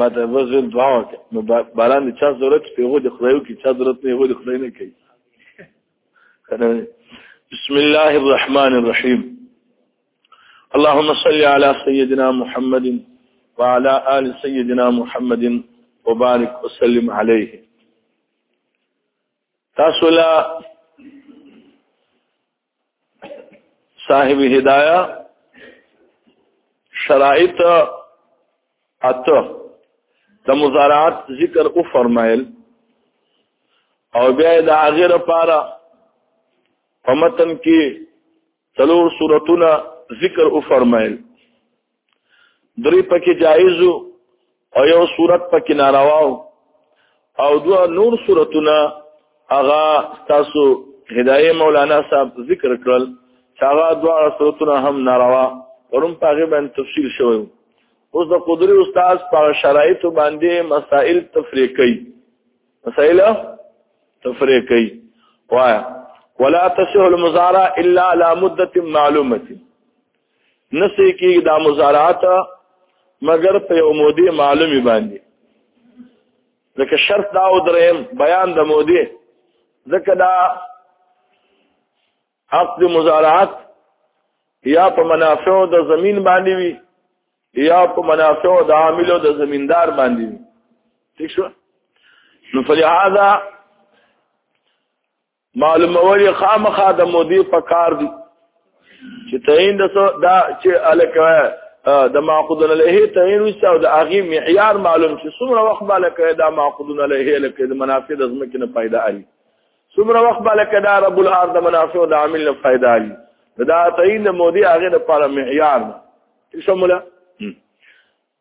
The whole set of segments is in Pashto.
ما ته وزن دعا وکړه نو باران چا ضرورت په هغه د خدایو کې چا ضرورت نه هغه د خدای نه کوي بسم الله الرحمن الرحيم اللهم صل على سيدنا محمد وعلى آل سيدنا محمد وبارك وسلم عليه تاسو لا صاحب هدايه شرایط اته د مزارعات ذکر او فرمایل او بیا د هغه لپاره په متن کې څلور صورتونه ذکر او فرمایل درې پکې جایز او یو صورت پکې ناروا او دوه نور صورتونه هغه تاسو هدايه مولانا صاحب ذکر کړل چې هغه دوه صورتونه هم ناروا ورم پاغه باندې تفصیل شوی اوس د قدرت استاد په شرایط باندې مسائل تفریق کوي مسائل تفریق کوي وایا ولا تصح المزارع الا على مده معلومه نسې کېږي دا مزارعات مګر په یو مودې معلومي باندې ځکه شرط دا او دریم بیان د مودې ځکه دا عقد مزارعات یا په منافعو د زمین باندې وي یا په منافعو د عاملو د زمیندار باندې وي ٹھیک شو نو فلهذا معلومول خامخا د مودي په کار دي چې تعین د دا چې الکه د معقودن له تعین وسه او د اغي معیار معلوم چې څومره وخت بالا کې دا معقودن له لکه د منافع د زمکه نه پیدا علي څومره وخت بالا کې دا رب الهار د منافع او د عامل نه پیدا علي دا تعین د مودي اغه د پر معیار شموله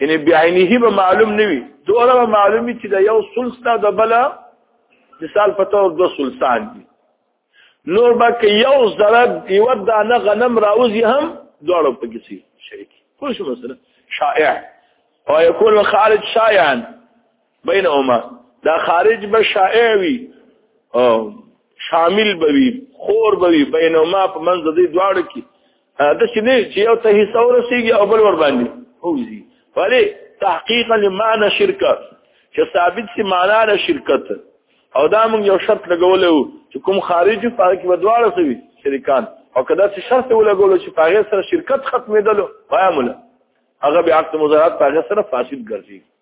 یعنی بعینه به معلوم نه وي دوره به معلومي چې دا یو سلس دا د بل مثال په تور دو سلسان دي نور به که یو ضرب یو دانه غنم راوځي هم دوړو په کسی شریک خوش مثلا شائع او یکون خالد شائعا بینهما دا خارج به شائع وي شامل به وي خور به وي بینهما په منځ د دې دواړو کې د څه نه چې یو ته حصہ ورسیږي او بل ور باندې اوزي ولی تحقیقا لمعنى شرکت چې ثابت سي معنا له شرکت او دا موږ یو شرط لګولو چې کوم خارجي پاره کې بدواړه سوي شریکان او کدا چې شرط ولګولو چې پاره سره شرکت ختمېدلو وایمله هغه به عقد مزارات پاره سره فاسد ګرځي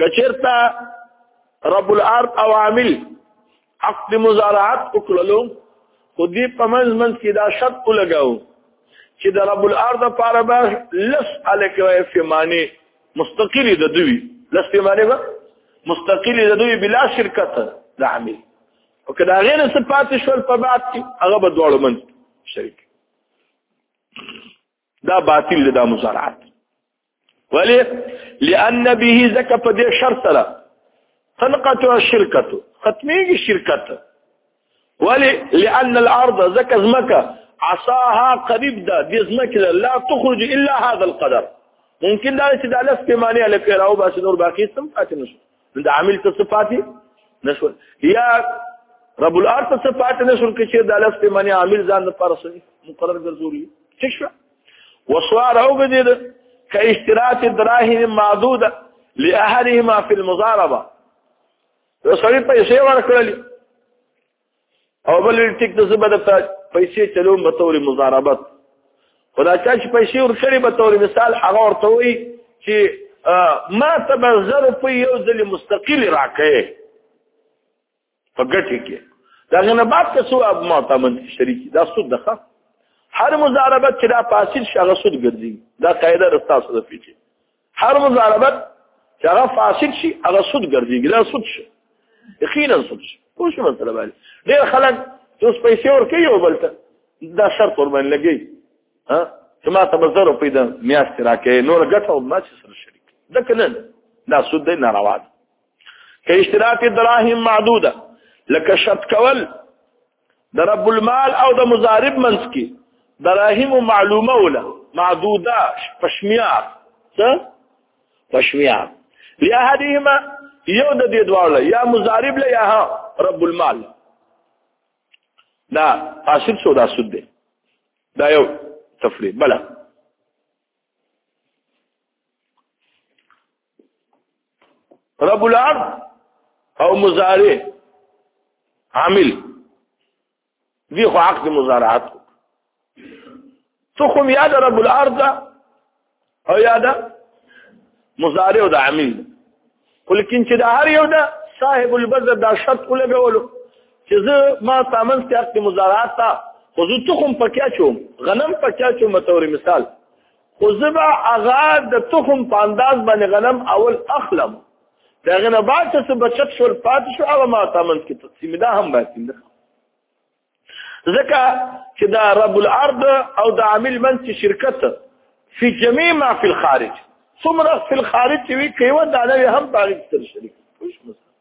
کچرتا رب الارض عوامل عقد مزارعات وکړلو خو دې په منځ منځ کې دا شرط ولګاو چې د رب الارض لپاره به لس الکوي فمانه مستقلی د دوی لس فمانه به مستقلی د دوی بلا شرکت د عامل او کدا غیر صفات شول په بعد کې هغه به دوړو منځ شریک دا باطل دا مزارعات ولی لأن به زکه په دې شرط سره تنقطع الشرکت ختميږي شرکت ولی لأن الارض زکه زمکه عصاها قريب ده دې زمکه لا تخرج الا هذا القدر ممکن دا چې د لس پیمانه لپاره او باسي نور باقي سم پاتې نشو د عامل ته صفاتي نشو یا رب الارض ته صفات نشو کې چې د لفظ معنی عامل ځان د پرسه مقرر ګرځولي څه شو وسوار او غدید ک اشتراط دراهم معدوده لاهلهما في المضاربه رسول پیسې ورکړلې او بل ټیک د زبر ته پیسې چلوم به تور مضاربت خدا چا چې پیسې ورکړي به تور مثال هغه ورته وي چې ما ته به زر په یو ځل مستقل راکې په ګټه کې دا غنه بعد ته سو اب معتمد شریک دا سود ده هر مضاربت چې دا پاسید شغه سود ګرځي دا قاعده رستا سود پیچي هر مزاربت چې هغه فاسد شي هغه سود ګرځي دا سود شي یقینا سود شي پوه شو مثلا باندې ډېر خلک چې اوس پیسې ورکوي او بلته دا شرط ور باندې لګي ها چې ما ته بزر په دې میاشت راکې نور ګټه او ما چې سره شریک دا کنه دا سود دی ناروا دی که اشتراط دراهم معدوده لکه شرط کول د رب المال او د مضارب منس کې دراهم معلومه ولا معدوده پشمیار څه پشمیار یا هدیهما یو د دې دواړه یا مضارب له یا رب المال دا حاصل شو دا سود دی دا یو تفریح بلا رب العرض او مضارع عامل دی خو عقد مضارعات تو کوم یاد رب العرض او یاد مضارع او د عامل ولیکن چې دا هر یو دا صاحب البذر دا شرط ولګولو چې زه ما تامن ته عقد مضارعات تا خو زه تخم پکیا چوم غنم پکیا چوم تور مثال خو زه به هغه د تخم په انداز باندې غنم اول اخلم د هغې نه بعد چې څه بچت شول پاتې شو هغه ما ته منځ کې تقسیم دا هم باقي ده ځکه چې دا رب الارض او د عامل منځ کې شرکت فی جميع ما فی الخارج ثم في الخارج وی کیوه دا نه هم باغ تر شریک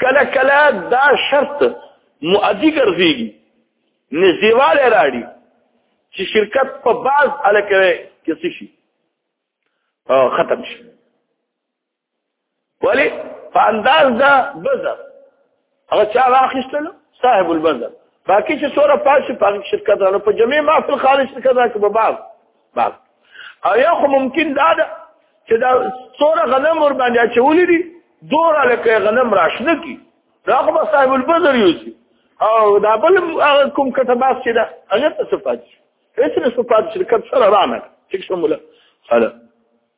کله کله دا شرط مؤدی ګرځيږي نزدېواله راړي چې شرکت په باز الکه کې څه شي ختم شي ولی په انداز دا بزر هغه چا واخیستل صاحب البزر باقي چې سوره پاتې په شرکت په جميع ما په خالص شرکت کې به باز باب او یا خو ممکن دا ده چې دا څوره غنم ور باندې اچولې دي دوره لکه غنم راشنه کی دا خو به صاحب البذر یوسي او دا بل کوم کتباس چې دا هغه ته صفات هیڅ نه صفات شرکت سره رانه چې څومره خلاص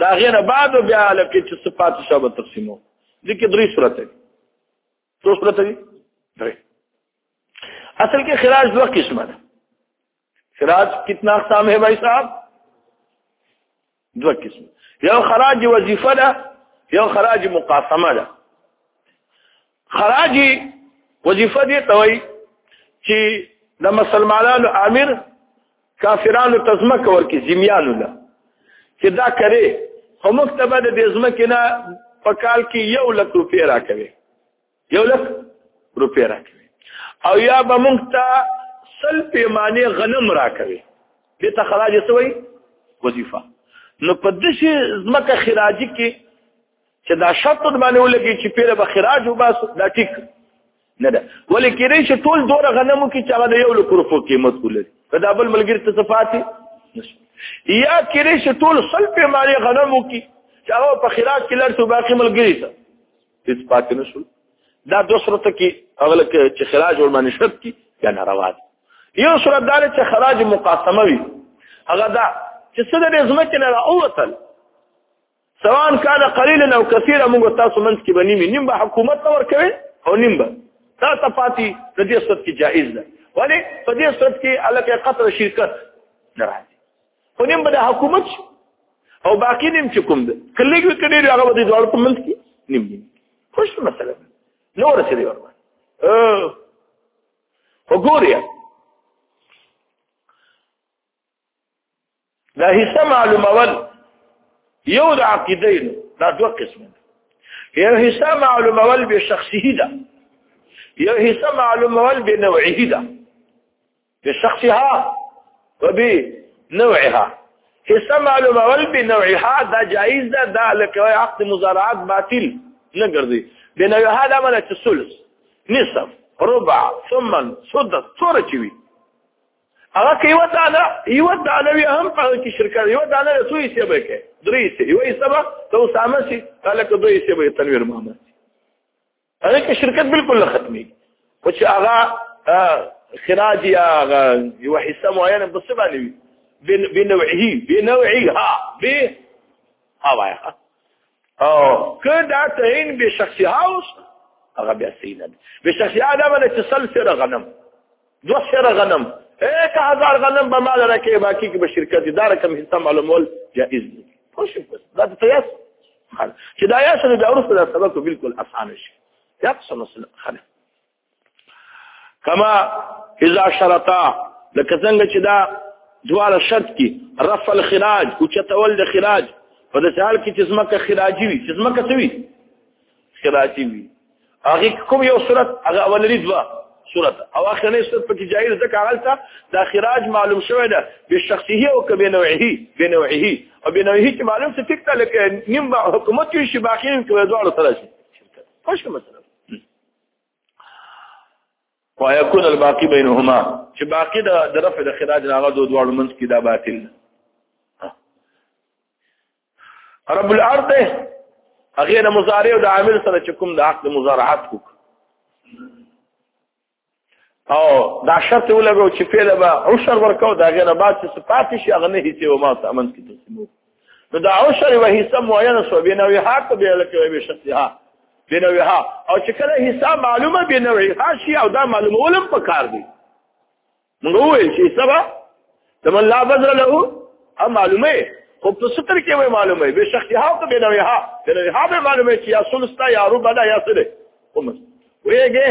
دا غینه بعد بیا لکه چې صفات شابه تقسیمو ځکه درې صورت دي څو صورت دي درې اصل کې خراج دوه قسمه ده خراج کتنا اقسام ہے بھائی صاحب دو قسم یو خراج وظیفه ده یو خراج مقاسمه ده خراجي وظیفه دې توي چې د مسلمانانو امیر کافرانو تزمه کور کې زمیانو له چې دا کرے خو مکتبه د دې زمه کې نه په کال کې یو لک روپې راکوي یو لک روپې راکوي او یا به مونږ ته سل پیمانه غنم راکوي دې ته خراج سوی وظیفه نو په دې ځمکه خراجي کې چې دا شرط باندې ولګي چې پیره به خراج وباس دا ټیک نه ده ولې کېږي چې ټول دوره غنمو کې چې هغه د یو لکو روپو قیمت ولري په دا بل ملګری ته صفاتي یا کېږي چې ټول سل په مالي غنمو کې چې هغه په خراج کې لرته باقي ملګری ته هیڅ پاتې نشول دا دوه صورت کې هغه چې خراج ور باندې شرط کې یا ناروا دي یو صورت دار چې خراج مقاسمه وي هغه دا چې څه د زمکه نه راوتل سواء كان قليلا او كثيرا موږ تاسو منځ کې بنیمه نیم به حکومت تور کوي او نیم به دا تفاتی د دې صورت کې جائز ده ولی په دې صورت کې الکه قطر شرکت نه راځي خو نیم به د حکومت او باقی نیم چې کوم ده کله کې کړي هغه به د دوړ په منځ کې نیم نیم خوش مسله نو رسېږي ورته وګوریا دا حصہ معلومول یو د عقیده نو دا دوه قسم دي یو حصہ معلومول به شخصي ده یو حصہ معلومول به نوعي ده به شخصها وبه نوعها حصہ معلومول به نوعها دا جایز ده دا لکه عقد مزارعات باطل نه ګرځي به نوعها دا معنی چې ثلث نصف ربع ثمن سدس څوره چوي هغه کې یو دانه یو دانه وی هم په کې شرکت یو دانه څو یې سبا کې درې سي یو یې سبا ته اسامه سي قال ک دوی سي به تنویر محمد هغه کې شرکت بالکل ختمي او چې هغه خراج یا هغه یو حصہ معینه بس باندې وي بنوعه بنوعها ب ها وایي او کدا تعین به شخصي هاوس هغه بیا سینه به شخصي ادم له تسلسل غنم دو سر غنم ایک هزار غنم به مال راکې باقی کې به شرکت دا رقم حصہ معلومول جائز دي خو شي بس دا تیاس خل چې دا یا سره دا ورسره دا سبق بالکل اسانه شي یا څه مسله خل کما اذا شرطا لکه څنګه چې دا دواله شرط کې رفع الخراج او چتول د خراج په دې حال کې چې زمکه خراجي وي چې زمکه څه وي خراتی وی هغه کوم یو صورت هغه اولنی دوا صورت او اخرنی صورت په جایز ځکه غلطه دا خراج معلوم شوی ده به شخصي او کبه نوعه به نوعه او به نوعه چې معلوم څه ټیک ته لکه نیم حکومت شي باقي نیم کوي دوه سره شي خوش مثلا ويكون الباقي بينهما چې باقي د رفع د خراج هغه دوه دوه منځ کې دا باطل رب الارض هغه نه مضارع او د عامل سره چې کوم د حق د مضارعات کو او دا شرط ولګو چې فعل به عشر ورکاو دا غیر بعد چې صفات شي هغه نه هیڅ او ما تامن کې تسمو نو دا عشر و حساب معینه سو به نوې حق به لکه به شتها به نوې ها او چې کله حساب معلومه به نوې ها شي او دا معلومه ولم پکار دی موږ وویل چې سبا تمن لا بذر له هم معلومه خو په ستر کې وې معلومه به شخصها ته به نوې ها به نوې ها به معلومه چې یا سلستا یا ربع دا یا سره کوم ویګه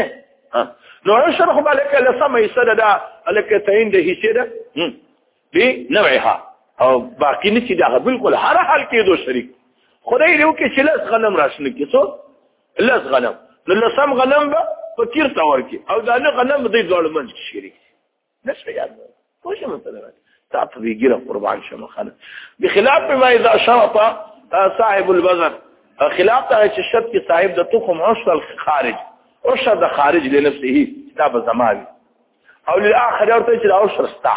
نو عشر خو بالک لسمه یې سره دا الکه تعین د هیڅ ده به نوعها او باقی نشي دا بالکل هر حال کې دو شریک خدای دې وکړي چې لږ غنم راشنه کې څو لس غنم نو لسم غنم به فقیر ته ورکي او دا نه غنم دی ځوړ منځ کې شریک نشه یاد خو شه مثلا تا په دې ګره قربان شمه خانه بخلاف ما اذا شرط صاحب البذر خلاف ته چې شرط کې صاحب د تخم عشر خارج عشر د خارج لنفسه دا به زماوي او للاخر ورته چې دا عشر ستا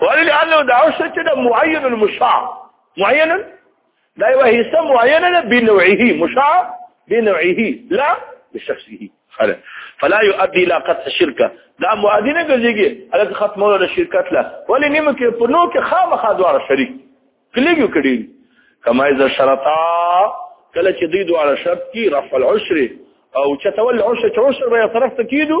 ولی لانه دا اوس چې د معین المشاع معین دا یو حصہ معین نه بنوعه مشاع بنوعه لا بشخصه خلا فلا يؤدي الى قطع الشركه دا مؤدي نه ګرځيږي الګ ختمولو د شرکت لا ولی نیمه کې په نو کې خامخا دواره شریک کلیږي کړي کما اذا شرطا کله چې دوی دواره شرط کی رفع العشر او چتول العشر چې عشر به طرف ته کیدو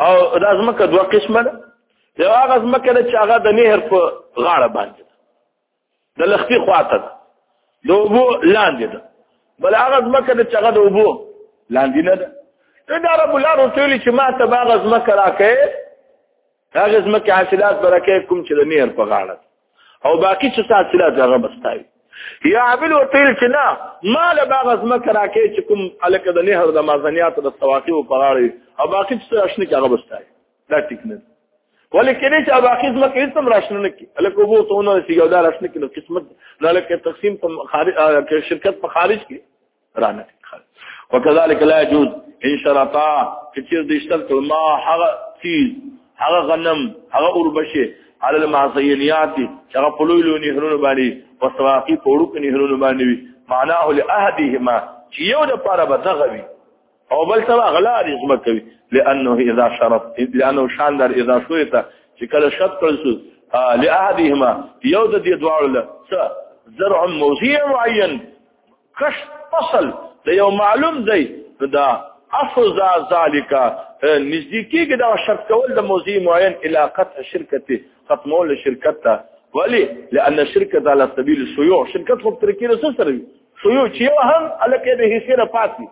او دا ځمکه دوه قسمه ده یو هغه ځمکه ده چې هغه د نهر په غاړه باندې ده د لختي خواته ده د اوبو لاندې ده بل هغه ځمکه ده چې هغه د اوبو لاندې نه ده دا رب الله رسول چې ما ته هغه ځمکه راکې هغه زمکه حاصلات برکه کوم چې د نیر په غاړه او باقی چې حاصلات هغه بستاوي یا عامل وتیل چې نه مال باغ زمکه راکې چې کوم الکه د نهر د مازنیات د سواقي او پراړي او باقی چې راشنه کې هغه بستاوي دا ټیک نه ولیکن چې باقی زمکه هیڅ هم راشنه نه کی الکه وو ته نه سیګو دا راشنه کې نو قسمت دا لکه تقسیم په خارج شرکت په خارج کې رانه وکذالک لا يجوز ان شرطا کثیر د اشترط ما هغه چیز هغه غنم هغه اوربشه على المعصينيات هغه پلویلو نهرونو باندې وسواقي پوړو کې نهرونو باندې وي معناه لاهدهما چې یو د پاره به دغه وي او بل څه غلا دي زما کوي لانه اذا شرط لانه شاندر اذا شويته چې کله شرط کړل شو لاهدهما یو د دې دواړو له زرع موضع معين کش فصل د یو معلوم دی دا افضا ذالک نزدې کېږي دا شرط کول د موضوع معین علاقت شرکت ختمول شرکت ته ولی لأن الشركة على سبيل الشيوع شرکت خو ترکی له سره وي شيوع چې یو هم الکه به هیڅ نه پاتې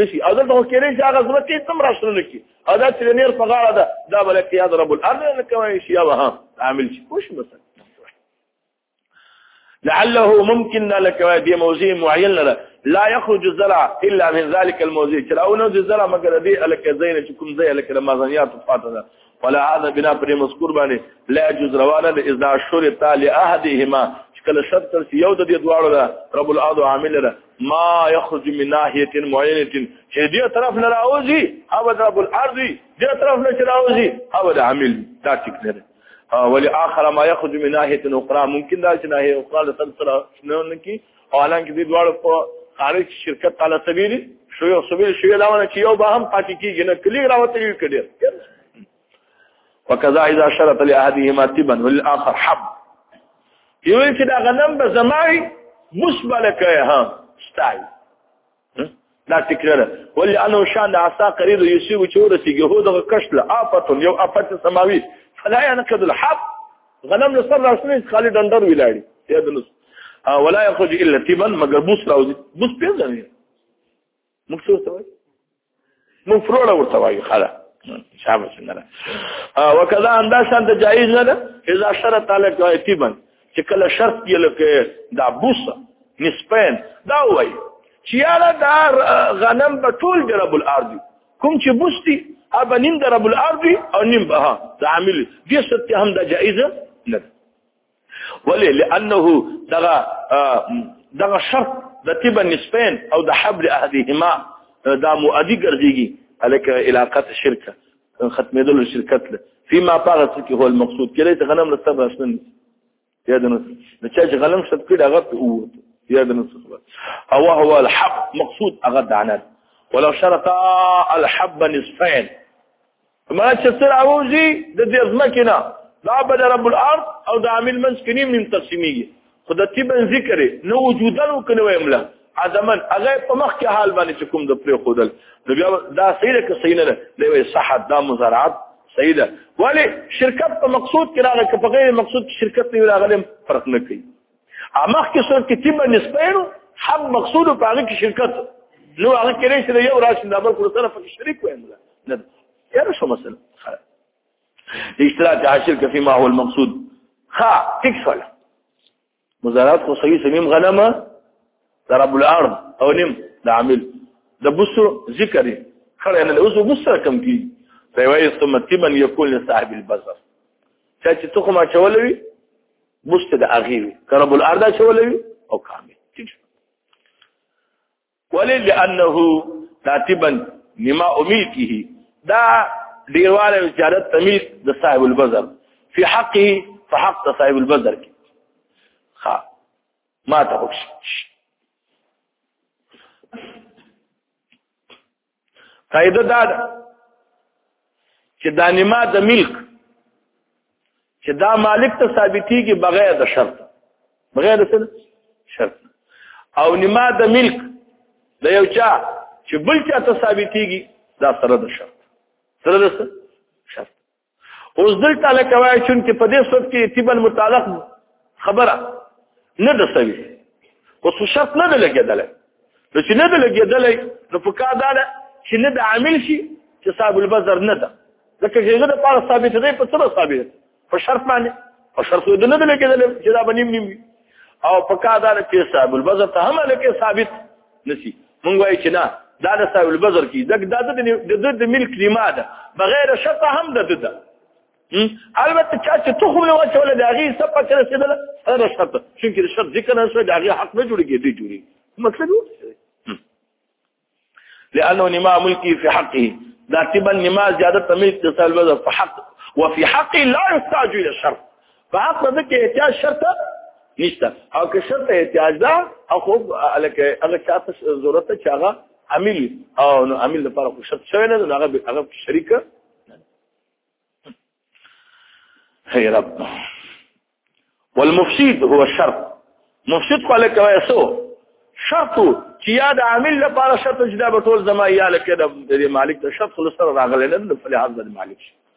نشي او دلته کېږي چې هغه ضرورت یې تم راشنه کی او دا چې نیر په غاړه ده دا بلکې یاد رب الارض نه کوي شي هغه عامل شي خوش مثلا لعله ممكن لك دي موضوع معين لره لا يخرج الزرع الا من ذلك الموضوع تراونه الزرع مگر دي الک زين چې کوم ځای الک رمضانيات فاته ده فلا هذا بنا پر مذکور باندې لا يجوز روانه اذا شرط لاحدهما کله شرط تر یو د دې دواړو ده رب العاد عامل لره ما يخرج من ناحيه معينه چې دې طرف نه راوځي او رب الارض دې طرف نه راوځي او عامل دا ټیک نه ولی اخر ما یخرج من ناحیه اخرى ممکن دا چې ناحیه اخرى له سر سره شنو نه کی او الان کې دې دواړو په خارج شرکت تعالی سبیل شو یو سبیل شو لاونه چې یو به هم پاتې کیږي نه کلی راوته یو کډیر وکذا اذا شرط لاحدهما تبا والاخر حب یو چې دا غنم به زمای مشبله کوي ها ستای دا تکرار ولې انه شان د عصا قرير يوسف چې ورسیږي هو دغه کښ له آفت یو آفت سماوي فلا ينقد الحب غنم له سر راسني خالي دندر ویلاړي یا د نس ولا يخرج الا تبا مگر بوس راوځي بوس پیژنې مخصوص وایي مو فروړه ورته وایي خلا شابه څنګه وکذا اندا شان د جایز نه ده اذا شرط تعالی کایتیبن چې کله شرط یې لکه دا بوسه نسبین دا وایي چې یاره دا غنم په ټول درب الارض کوم چې بوستي ابا نیم درب الارض او نیم به دا عامل دې ست هم دا جایز نه ده ولی لانه دغه دغه شرط د تبه نسبین او د حبل احدهما دا مؤدی ګرځيږي الک علاقه شرکه ختمېدل شرکت له فيما طاغت کې هو المقصود کله ته غنم له سبا شنن یا د نو د چا چې غنم شت کړه هغه او یا د نو او هو الحب مقصود هغه دعنات ولو شرط الحب نصفين ما چې څه راوځي د دې ځمکې نه دا به د رب الارض او د عامل منځ کې نیم نیم تقسیمېږي خو د تیبن ذکر نه وجودن او کنه ویم له عدمن هغه په مخ کې حال باندې چې کوم د پرې خودل نو بیا دا صحیح ده که صحیح نه ده دی وایي صحت دا مزارعات صحیح ده ولی شرکت په مقصود کې راغلی که په غیر مقصود کې شرکت نه راغلی فرق نه کوي امخ کې صورت کې تیمه نسبینو حب مقصود په هغه کې شرکت نو هغه کې رئیس دی یو راشي د بل کول سره په شریک وایم نه یاره شو مثلا اشتراک عاشر کې فيما هو المقصود ها تکفل مزارات خو صحیح سمیم غنمه ضرب الارض او نم د عامل د بصر ذکر خړې نه اوس بصر کم کی فوایس ثم تمن یکون لصاحب البصر چې ته کومه چولوي مست د هغه وي کرب الارض څه ولوي او کامل ٹھیک ولې لانه راتبا لما املكه دا دیواله وزارت تمیز د صاحب البذر فی حقه فحق صاحب البذر کې ها ما ته وښه قاعده دا ده چې دا نما د ملک چې دا مالک ته ثابتيږي بغیر د شرط بغیر د شرط او نما د ملک د یو چا چې بل چا ته ثابتيږي دا سره د شرط سره د شرط اوس دلته لکه وای چون کې په دې صورت کې تیبا متعلق خبره نه ده سوي اوس شرط نه ده لګیدل نو چې نه ده لګیدل نو په کار ده چې نه ده عامل شي چې صاحب البذر نه ده ځکه چې هغه د پاره ثابت دی په سره ثابت په شرط باندې او شرط دې نه ده لګیدل چې دا بنیم نیم او په کار ده چې صاحب البذر ته هم لکه ثابت نسی مونږ وایو چې نه دا د صاحب البذر کی دغه د د د ملک نیمه ده بغیر شرط هم د ده البته چا چې تخم له واچول د هغه سب پکې رسیدل هغه شرط چونکې د شرط ذکر نه شو د هغه حق نه جوړ کېږي جوړي مطلب لانه نما ملکی فی حقه دا تبا نما زیادت ملک د صاحب البذر په حق وفي حقه لا يحتاج الى شرط په حق ده کې احتیاج شرط نشته او که شرط احتیاج ده او خو الکه هغه چاته ضرورت ته چاغه عامل او نو عامل لپاره خو شرط شوی نه نو هغه هغه شریک هي رب والمفسد هو الشرط مفسد خو الکه وایي سو شرط چې یاد عامل لپاره شرط چې دا به ټول زما یا لکه د مالک ته شرط خلص راغلی نه د فلحاظ د مالک شي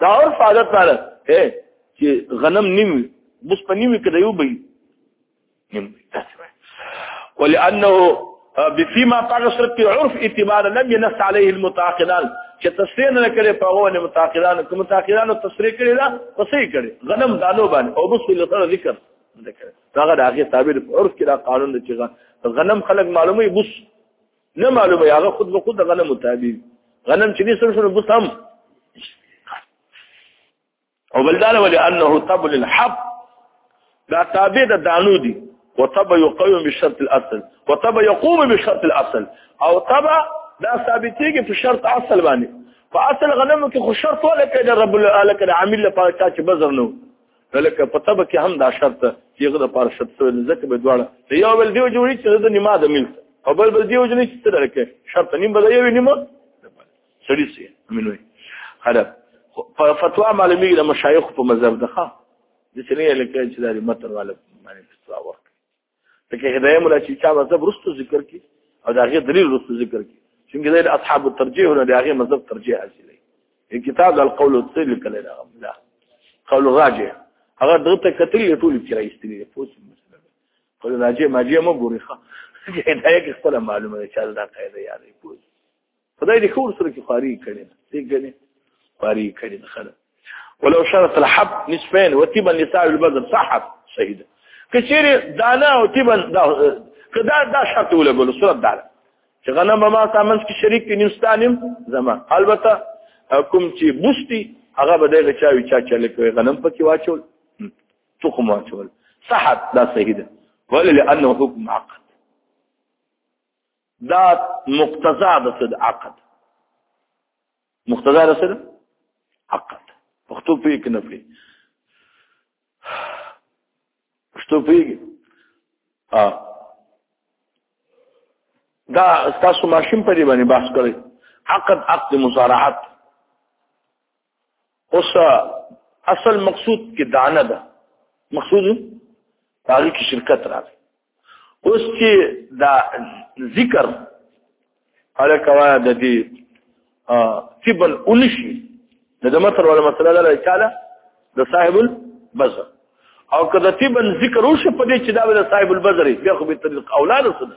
دا اور فعادت دار ہے چې غنم نیم بس په نیم کې دیو بي نیم ولانه بفيما تغسرت في عرف اعتبار لم ينص عليه المتاخران چې تصریح نه کړي په غوونه متاخران کوم متاخران تصریح کړي دا پسې کړي غنم دانو باندې او بس له سره ذکر دا غره هغه تعبیر عرف کې دا قانون چې غنم خلک معلومه بس نه معلومه هغه خود به خود غنم متابع غنم چې دې سره سره بوس هم او بل دا ولې انه طبل الحب دا تابع د دانو دي وطب يقوم بشرط الاصل وطب يقوم بشرط الاصل او طب دا ثابتيږي په شرط اصل باندې په اصل غنم کې خو شرط ولا کړي رب العالمین عامل لپاره چې بزر نو لکه په طب کې هم دا شرط چې هغه د پاره شرط سوی ځکه به دواړه ته یو بل دیو جوړی چې د نیمه د ملک او بل بل دیو جوړی چې سره کې شرط نیم بدل یو نیمه سړی سي امینوي هدا فتوا معلومیږي د مشایخ په مذهب ده ها د سنې لکه چې د متر والے باندې فتوا ورکړي لکه هدايه مولا چې چا مذهب رستو ذکر کی او دا غي دلیل رستو ذکر کی چې ګل اصحاب الترجیح نه دا غي مذهب ترجیح حاصل دی کتاب القول الثل کله دا لا قول راجع هغه دغه کتل ټول کې راځي دی پوس قول راجع ماجی مو ګوري ښه هدايه کې خپل معلومه ده چې دا قاعده یادې پوس خدای دې خور سره کې قاری کړي دې ګنې قاری کړي خره ولو شرط الحب نصفين وتبا لساع البدر صحت شهيده کچيري دانا وتبا دا کدا دا شرط ولا ګل صورت دا چې غنم ما سامنس کې شریک کې نیمستانیم زما البته کوم چې بوستي هغه به دغه چا وی چا چلې کوي غنم پکې واچول تخم واچول صحت دا صحیح ده ولې لانه حکم عقد دا مقتضا د صد عقد مقتضا د صد عقد پښتو پوی کې نه پوی پښتو پوی ا دا تاسو ماشین په دې باندې بحث کړئ عقد عقد مصارعت اوس اصل مقصود کې دانه ده مقصود هغه کې شرکت راځي اوس چې دا ذکر هغه کوا د دې تبن اونشي د دمتر ولا مسله لا تعالی د صاحب البزر او کله تبن ذکر وشي په دې چې دا د صاحب البزر بیا خو به طریق اولاد سره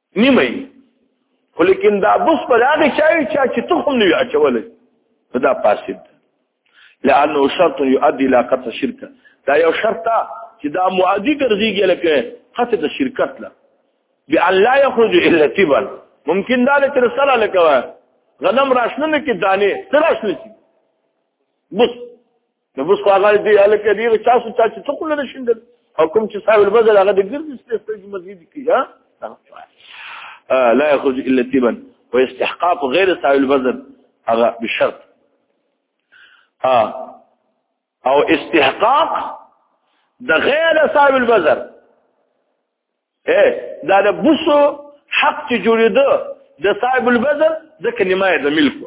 نیمه خو لیکن دا بوس په هغه چای چا چې تخم نه اچولې دا فاسد لانه شرط يؤدي الى قطع الشركه دا یو شرط چې دا معادي ګرځيږي لکه قطع د شرکت لا بان لا يخرج الا تبا ممکن دا له تر سره لکه غنم راشنه کې دانه تر راشنه بوس نو بس خو هغه دی الکه دی چا سو چا چې څوک نه شیندل او کوم چې صاحب البدل هغه د ګرځي ستاسو په مسجد کې ها لا يخرج الا تبا واستحقاق غير صاحب البدل هغه بشرط اه او استحقاق د غیر صاحب البذر اے دا د بوسو حق چې جوړېده د صاحب البذر د کلمه د ملک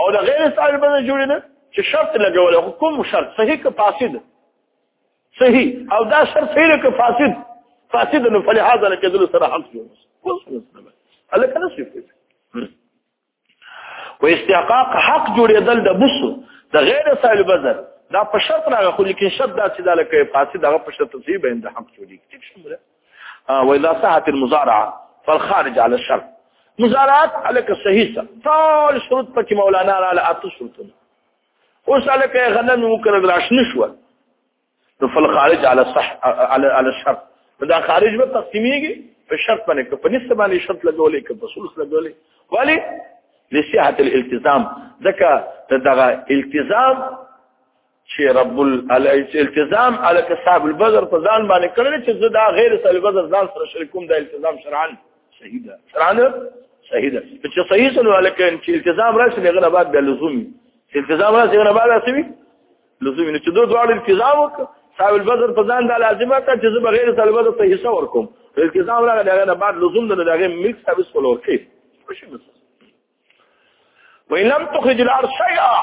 او د غیر صاحب البذر جوړېده چې شرط لګول خو کوم شرط صحیح که فاسد صحیح او دا شرط صحیح که فاسد فاسد نو فلهذا لکدل سره حق جوړ اوس اوس نه الکه نشي و استحقاق حق جوړېدل د بوسو د غیر سائل بذر دا په شرط راغی خو لیکن شرط دا چې دا لکه فاسد هغه په شرط تصحیح به د حق جوړي ټیک شموله و اذا صحت المزارعه فالخارج على الشرط مزارعات عليك صحیح سره ټول شروط پکې مولانا را لاته شروطونه اوس عليك غنم وکړل راشنه شو نو فل خارج على صح على على الشرط دا خارج به تقسیمیږي په شرط باندې که په نسبت باندې شرط لګولې که په ثلث لګولې ولی لصحه الالتزام ځکه دغه التزام چې رب الالتزام على كساب البذر په ځان باندې کړل چې زه دا غیر سال البذر ځان سره شریکوم د التزام شرعا صحیح ده شرعا صحیح ده چې صحیح سره ولکه چې التزام راشي غنه بعد د لزوم التزام راشي غنه بعد اسوي لزوم نه چې دوه دواړو التزام وکړ صاحب البدر په ځان دا لازمه کړ چې زه بغیر صاحب البدر ته حصہ ورکوم التزام راغی دغه نه بعد لزوم نه دغه ملک صاحب سره ورکړي خوشي مس وإن لم تخرج الأرض شيئا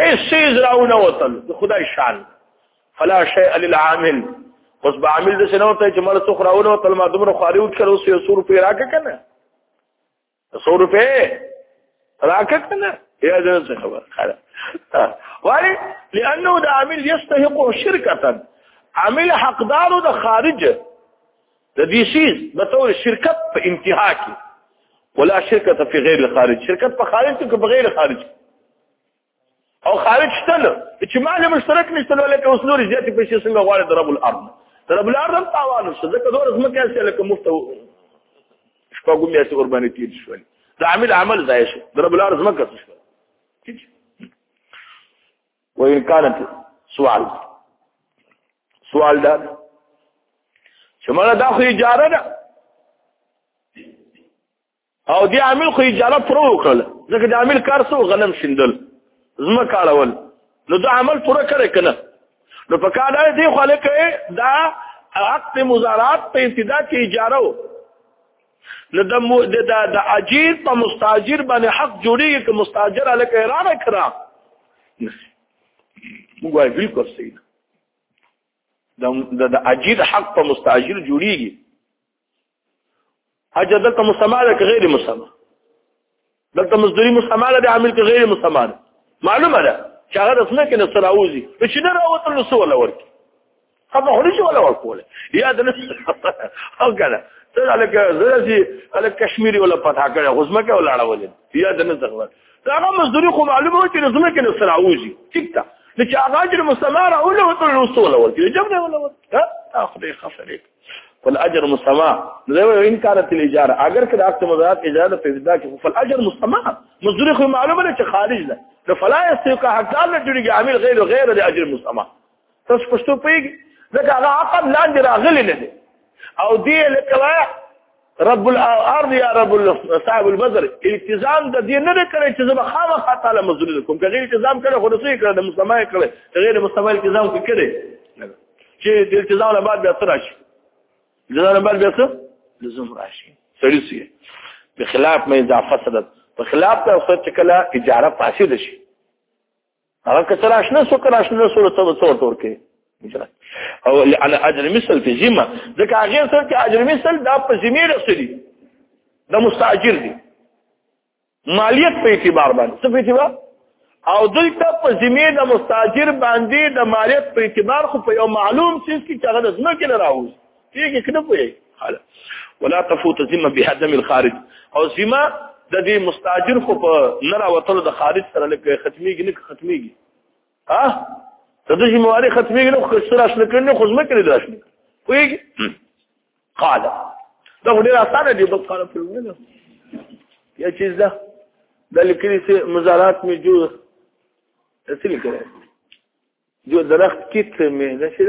هیڅ شي زراونه وتل خدای شان فلا شيء للعامل اوس به عامل د سينو ته چې مړ څوخ راونه وتل ما دومره خواري وکړ اوس یو سور پیرا کنه سو روپے راکت نه یا دې څه خبر خاله ولی لانه د عامل یستحق شرکتا عامل حقدار د خارج د دې شیز د تور شرکت په انتها کې ولا شرکت په غیر خارج شرکت په خارج کې په غیر خارج او خارج شته نه اجماع مشترک نشته نو لکه اوس نور زیاتې پیسې څنګه غواړي د رب الارض د رب الارض هم تاوان شته ځکه دوه ورځې مکه چې لکه مفته شپږم یا څه قرباني تیر شول د عامل عمل ځای شو د رب الارض مکه څه شو وإن كانت سوال سوال دا چې مړه دا خو اجاره ده او دی عامل خو اجاره پر وکړل ځکه د عامل کار سو غنم شیندل زما کارول نو دا عمل پوره کړی کنه نو په کار دی خو لکه دا عقد مزارات په ابتدا کې اجاره و نو د د د اجیر په مستاجر باندې حق جوړیږي که مستاجر الک اعلان کړه موږ وايي بالکل صحیح د د اجیر حق په مستاجر جوړیږي اجر دلته مسما ده که غیر مسما دلته مزدوری مسما ده د عامل که غیر مسما ده معلومه ده چې هغه د څنګه نه سره اوزي چې نه راوته نو سوال ورکی هغه هلي چې ولا ورکول یا د نس او کنه ته لکه زرسي لکه کشمیری ولا پتا کړه غزمه کې ولاړه ولې یا د نس غوړ دا هغه مزدوري خو معلومه وه چې د ځمکې نه څه راوځي ټیک ده نو چې هغه اجر مسما راوله ورته نو څه وله ورکړي جب نه وله ورکړي ها خدای خفرې فالاجر مسما نو ان كانت الاجاره اگر که د عقد مضارات اجاره په ابتدا کې فالاجر مسما مزدوري خو معلومه ده چې خارج ده نو فلا يستيقظ حق الله جوړيږي عامل غیر غیر د اجر مسما تاسو پښتو پیږي ځکه هغه عقل لاندې راغلی نه دی او دی لکه وایي رب الارض یا رب صاحب البذر التزام د دې نه کړی چې زما خامخا تعالی مزول کوم که غیر التزام کړي خو رسوي کړي د مسلمان کړي غیر مسلمان التزام کړي چې د التزام نه بعد بیا څه راشي التزام نه بعد بیا څه لزوم راشي سړی سي په خلاف مې اضافه صدد په خلاف ته وخت کله اجاره فاسد شي هغه کتر آشنا سو کر آشنا سو ته څور تور کې او على اجر مثل في ذمه ځکه هغه سره چې اجر مثل دا په ذمه رسېدي دا مستاجر دي مالیت په اعتبار باندې څه په اعتبار او دلته په ذمه د مستاجر باندې د مالیت په اعتبار خو په یو معلوم څه کې چې هغه د ځمکې نه راوځي پیږي کنه پوي حالا ولا تفوت ذمه بهدم الخارج او ذمه د دې مستاجر خو په نرا وتل د خارج سره لکه ختميږي نه ختميږي ها ته د ذمہواري ختميږي نو خو سره اصل کړنه خو زما کړی درشنه پوي قال دا ډیر اسانه دی بس قال په لونه یا چیز ده د لیکلي سي مزارات می جو اصلي کړه جو درخت کیت می نشي